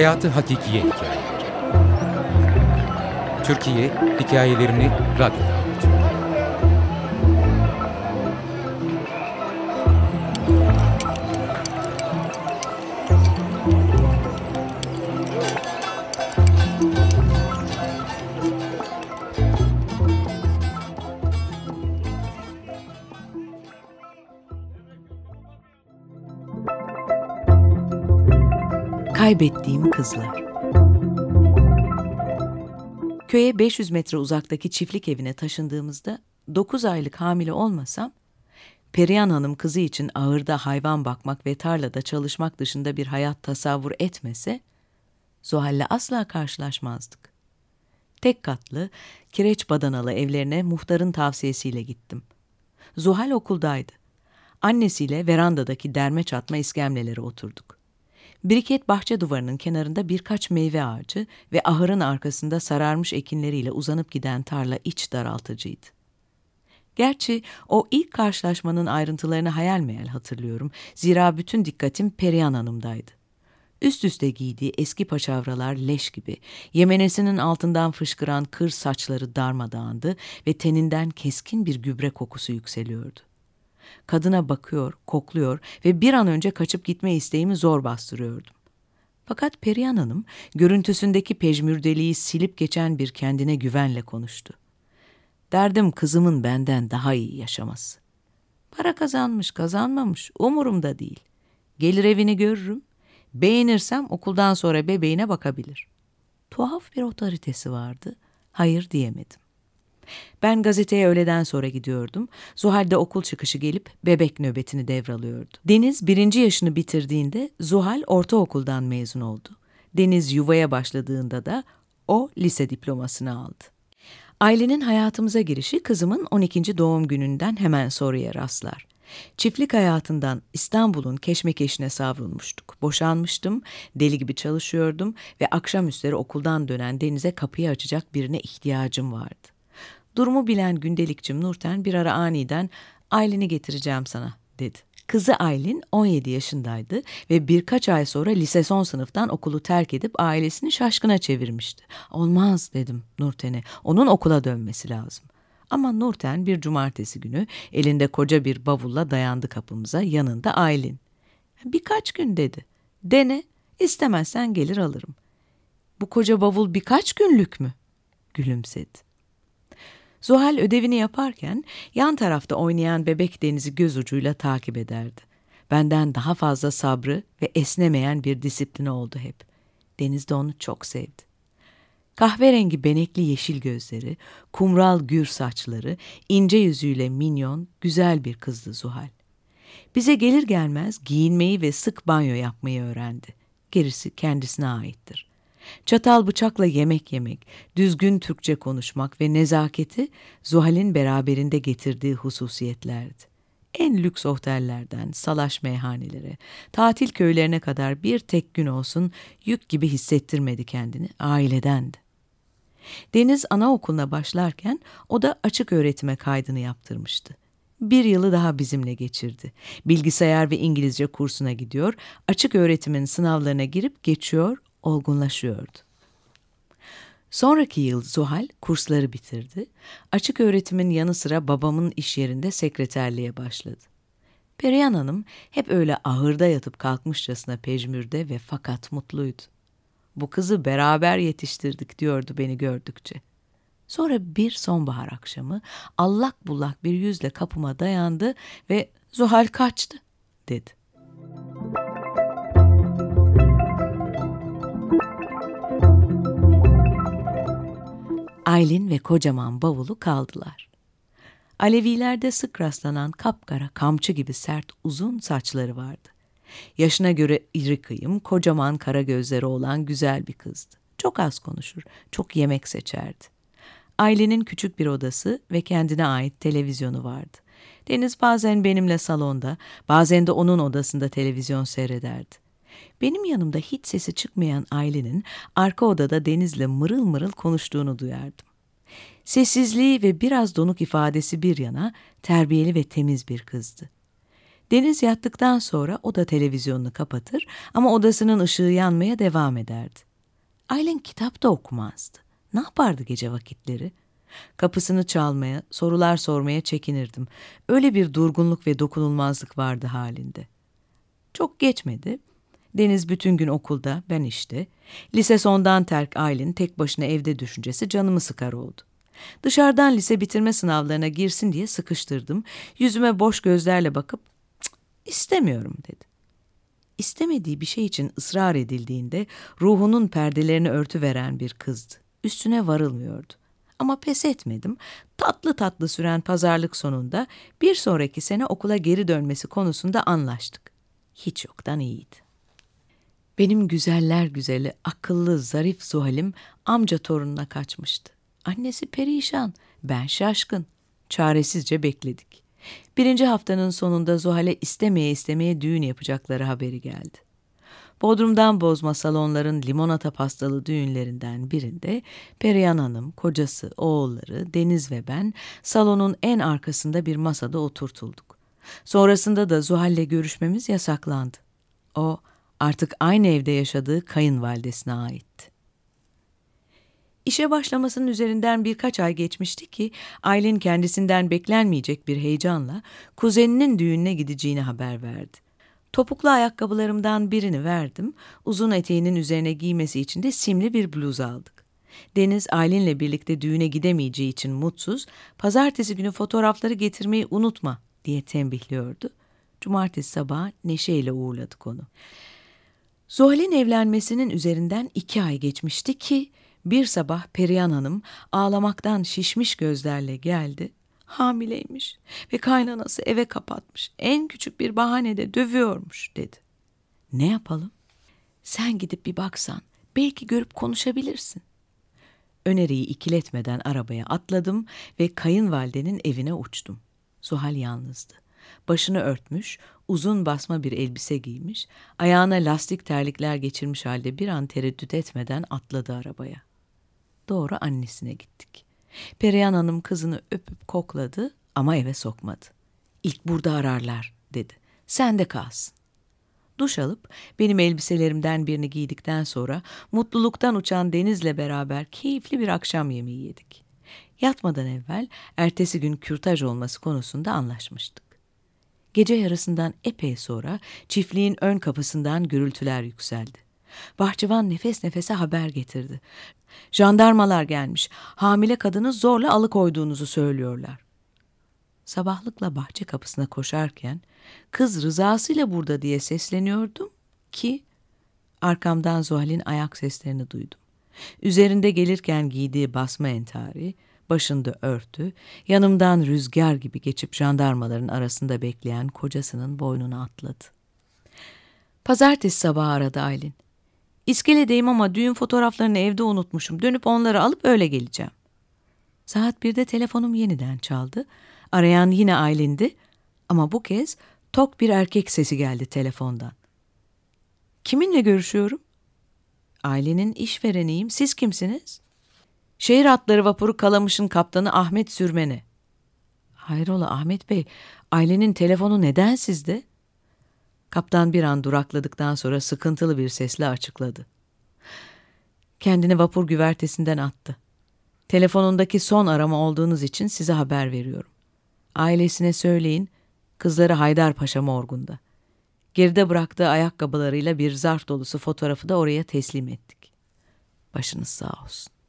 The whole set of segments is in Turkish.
Hayatı Hakikiye Hikayeleri. Türkiye hikayelerini radyoda Kaybettiğim Kızlar Köye 500 metre uzaktaki çiftlik evine taşındığımızda 9 aylık hamile olmasam, Perihan Hanım kızı için ağırda hayvan bakmak ve tarlada çalışmak dışında bir hayat tasavvur etmese, Zuhal'le asla karşılaşmazdık. Tek katlı, kireç badanalı evlerine muhtarın tavsiyesiyle gittim. Zuhal okuldaydı. Annesiyle verandadaki derme çatma iskemlelere oturduk. Biriket bahçe duvarının kenarında birkaç meyve ağacı ve ahırın arkasında sararmış ekinleriyle uzanıp giden tarla iç daraltıcıydı. Gerçi o ilk karşılaşmanın ayrıntılarını hayal meyal hatırlıyorum. Zira bütün dikkatim Perihan Hanım'daydı. Üst üste giydiği eski paçavralar leş gibi, yemenesinin altından fışkıran kır saçları darmadağındı ve teninden keskin bir gübre kokusu yükseliyordu. Kadına bakıyor, kokluyor ve bir an önce kaçıp gitme isteğimi zor bastırıyordum. Fakat Perihan Hanım görüntüsündeki pejmürdeliği silip geçen bir kendine güvenle konuştu. Derdim kızımın benden daha iyi yaşaması. Para kazanmış, kazanmamış umurumda değil. Gelir evini görürüm. Beğenirsem okuldan sonra bebeğine bakabilir. Tuhaf bir otoritesi vardı. Hayır diyemedim. Ben gazeteye öğleden sonra gidiyordum. Zuhal de okul çıkışı gelip bebek nöbetini devralıyordu. Deniz birinci yaşını bitirdiğinde Zuhal ortaokuldan mezun oldu. Deniz yuvaya başladığında da o lise diplomasını aldı. Ailenin hayatımıza girişi kızımın 12. doğum gününden hemen sonraya rastlar. Çiftlik hayatından İstanbul'un keşmekeşine savrulmuştuk. Boşanmıştım, deli gibi çalışıyordum ve akşamüstleri okuldan dönen Deniz'e kapıyı açacak birine ihtiyacım vardı. Durumu bilen gündelikçim Nurten bir ara aniden Aylin'i getireceğim sana dedi. Kızı Aylin 17 yaşındaydı ve birkaç ay sonra lise son sınıftan okulu terk edip ailesini şaşkına çevirmişti. Olmaz dedim Nurten'e. Onun okula dönmesi lazım. Ama Nurten bir cumartesi günü elinde koca bir bavulla dayandı kapımıza yanında Aylin. Birkaç gün dedi. Dene istemezsen gelir alırım. Bu koca bavul birkaç günlük mü? Gülümsedi. Zuhal ödevini yaparken yan tarafta oynayan bebek denizi göz ucuyla takip ederdi. Benden daha fazla sabrı ve esnemeyen bir disiplini oldu hep. Deniz de onu çok sevdi. Kahverengi benekli yeşil gözleri, kumral gür saçları, ince yüzüyle minyon, güzel bir kızdı Zuhal. Bize gelir gelmez giyinmeyi ve sık banyo yapmayı öğrendi. Gerisi kendisine aittir. Çatal bıçakla yemek yemek, düzgün Türkçe konuşmak ve nezaketi Zuhal'in beraberinde getirdiği hususiyetlerdi. En lüks otellerden salaş meyhanelere, tatil köylerine kadar bir tek gün olsun yük gibi hissettirmedi kendini, ailedendi. Deniz anaokuluna başlarken o da açık öğretime kaydını yaptırmıştı. Bir yılı daha bizimle geçirdi. Bilgisayar ve İngilizce kursuna gidiyor, açık öğretimin sınavlarına girip geçiyor, olgunlaşıyordu. Sonraki yıl Zuhal kursları bitirdi. Açık öğretimin yanı sıra babamın iş yerinde sekreterliğe başladı. Perihan Hanım hep öyle ahırda yatıp kalkmışçasına pejmürde ve fakat mutluydu. Bu kızı beraber yetiştirdik diyordu beni gördükçe. Sonra bir sonbahar akşamı allak bullak bir yüzle kapıma dayandı ve Zuhal kaçtı dedi. Aylin ve kocaman bavulu kaldılar. Alevilerde sık rastlanan kapkara, kamçı gibi sert uzun saçları vardı. Yaşına göre iri kıyım, kocaman kara gözleri olan güzel bir kızdı. Çok az konuşur, çok yemek seçerdi. Ailenin küçük bir odası ve kendine ait televizyonu vardı. Deniz bazen benimle salonda, bazen de onun odasında televizyon seyrederdi. Benim yanımda hiç sesi çıkmayan ailenin arka odada Deniz'le mırıl mırıl konuştuğunu duyardım. Sessizliği ve biraz donuk ifadesi bir yana terbiyeli ve temiz bir kızdı. Deniz yattıktan sonra o da televizyonunu kapatır ama odasının ışığı yanmaya devam ederdi. Aylin kitap da okumazdı. Ne yapardı gece vakitleri? Kapısını çalmaya, sorular sormaya çekinirdim. Öyle bir durgunluk ve dokunulmazlık vardı halinde. Çok geçmedi. Deniz bütün gün okulda, ben işte. Lise sondan terk Aylin tek başına evde düşüncesi canımı sıkar oldu. Dışarıdan lise bitirme sınavlarına girsin diye sıkıştırdım. Yüzüme boş gözlerle bakıp istemiyorum dedi. İstemediği bir şey için ısrar edildiğinde ruhunun perdelerini örtü veren bir kızdı. Üstüne varılmıyordu. Ama pes etmedim. Tatlı tatlı süren pazarlık sonunda bir sonraki sene okula geri dönmesi konusunda anlaştık. Hiç yoktan iyiydi. Benim güzeller güzeli, akıllı, zarif Zuhal'im amca torununa kaçmıştı. Annesi perişan, ben şaşkın. Çaresizce bekledik. Birinci haftanın sonunda Zuhal'e istemeye istemeye düğün yapacakları haberi geldi. Bodrum'dan bozma salonların limonata pastalı düğünlerinden birinde Perihan Hanım, kocası, oğulları, Deniz ve ben salonun en arkasında bir masada oturtulduk. Sonrasında da Zuhal'le görüşmemiz yasaklandı. O artık aynı evde yaşadığı kayınvalidesine aitti. İşe başlamasının üzerinden birkaç ay geçmişti ki Aylin kendisinden beklenmeyecek bir heyecanla kuzeninin düğününe gideceğini haber verdi. Topuklu ayakkabılarımdan birini verdim, uzun eteğinin üzerine giymesi için de simli bir bluz aldık. Deniz Aylin'le birlikte düğüne gidemeyeceği için mutsuz, pazartesi günü fotoğrafları getirmeyi unutma diye tembihliyordu. Cumartesi sabahı neşeyle uğurladık onu. Zuhal'in evlenmesinin üzerinden iki ay geçmişti ki bir sabah Perihan Hanım ağlamaktan şişmiş gözlerle geldi. Hamileymiş ve kaynanası eve kapatmış. En küçük bir bahanede dövüyormuş dedi. Ne yapalım? Sen gidip bir baksan belki görüp konuşabilirsin. Öneriyi ikiletmeden arabaya atladım ve kayınvalidenin evine uçtum. Zuhal yalnızdı. Başını örtmüş, uzun basma bir elbise giymiş, ayağına lastik terlikler geçirmiş halde bir an tereddüt etmeden atladı arabaya doğru annesine gittik. Perihan Hanım kızını öpüp kokladı ama eve sokmadı. İlk burada ararlar dedi. Sen de kalsın. Duş alıp benim elbiselerimden birini giydikten sonra mutluluktan uçan Deniz'le beraber keyifli bir akşam yemeği yedik. Yatmadan evvel ertesi gün kürtaj olması konusunda anlaşmıştık. Gece yarısından epey sonra çiftliğin ön kapısından gürültüler yükseldi. Bahçıvan nefes nefese haber getirdi. Jandarmalar gelmiş. Hamile kadını zorla alıkoyduğunuzu söylüyorlar. Sabahlıkla bahçe kapısına koşarken kız rızasıyla burada diye sesleniyordum ki arkamdan Zuhal'in ayak seslerini duydum. Üzerinde gelirken giydiği basma entari, başında örtü, yanımdan rüzgar gibi geçip jandarmaların arasında bekleyen kocasının boynuna atladı. Pazartesi sabahı aradı Aylin. İskeledeyim ama düğün fotoğraflarını evde unutmuşum. Dönüp onları alıp öyle geleceğim. Saat birde telefonum yeniden çaldı. Arayan yine Aylin'di ama bu kez tok bir erkek sesi geldi telefondan. Kiminle görüşüyorum? Ailenin işvereniyim. Siz kimsiniz? Şehir atları vapuru Kalamış'ın kaptanı Ahmet Sürmeni. Hayrola Ahmet Bey, ailenin telefonu neden sizde? Kaptan bir an durakladıktan sonra sıkıntılı bir sesle açıkladı. Kendini vapur güvertesinden attı. Telefonundaki son arama olduğunuz için size haber veriyorum. Ailesine söyleyin, kızları Haydarpaşa morgunda. Geride bıraktığı ayakkabılarıyla bir zarf dolusu fotoğrafı da oraya teslim ettik. Başınız sağ olsun.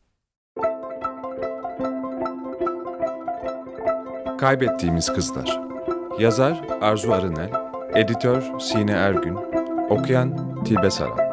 Kaybettiğimiz Kızlar. Yazar Arzu Arınel Editör Sine Ergün Okuyan Tilbe Saran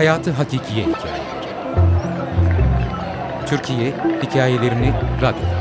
Hayatı Hakikiye Hikayeleri Türkiye hikayelerini radyoda.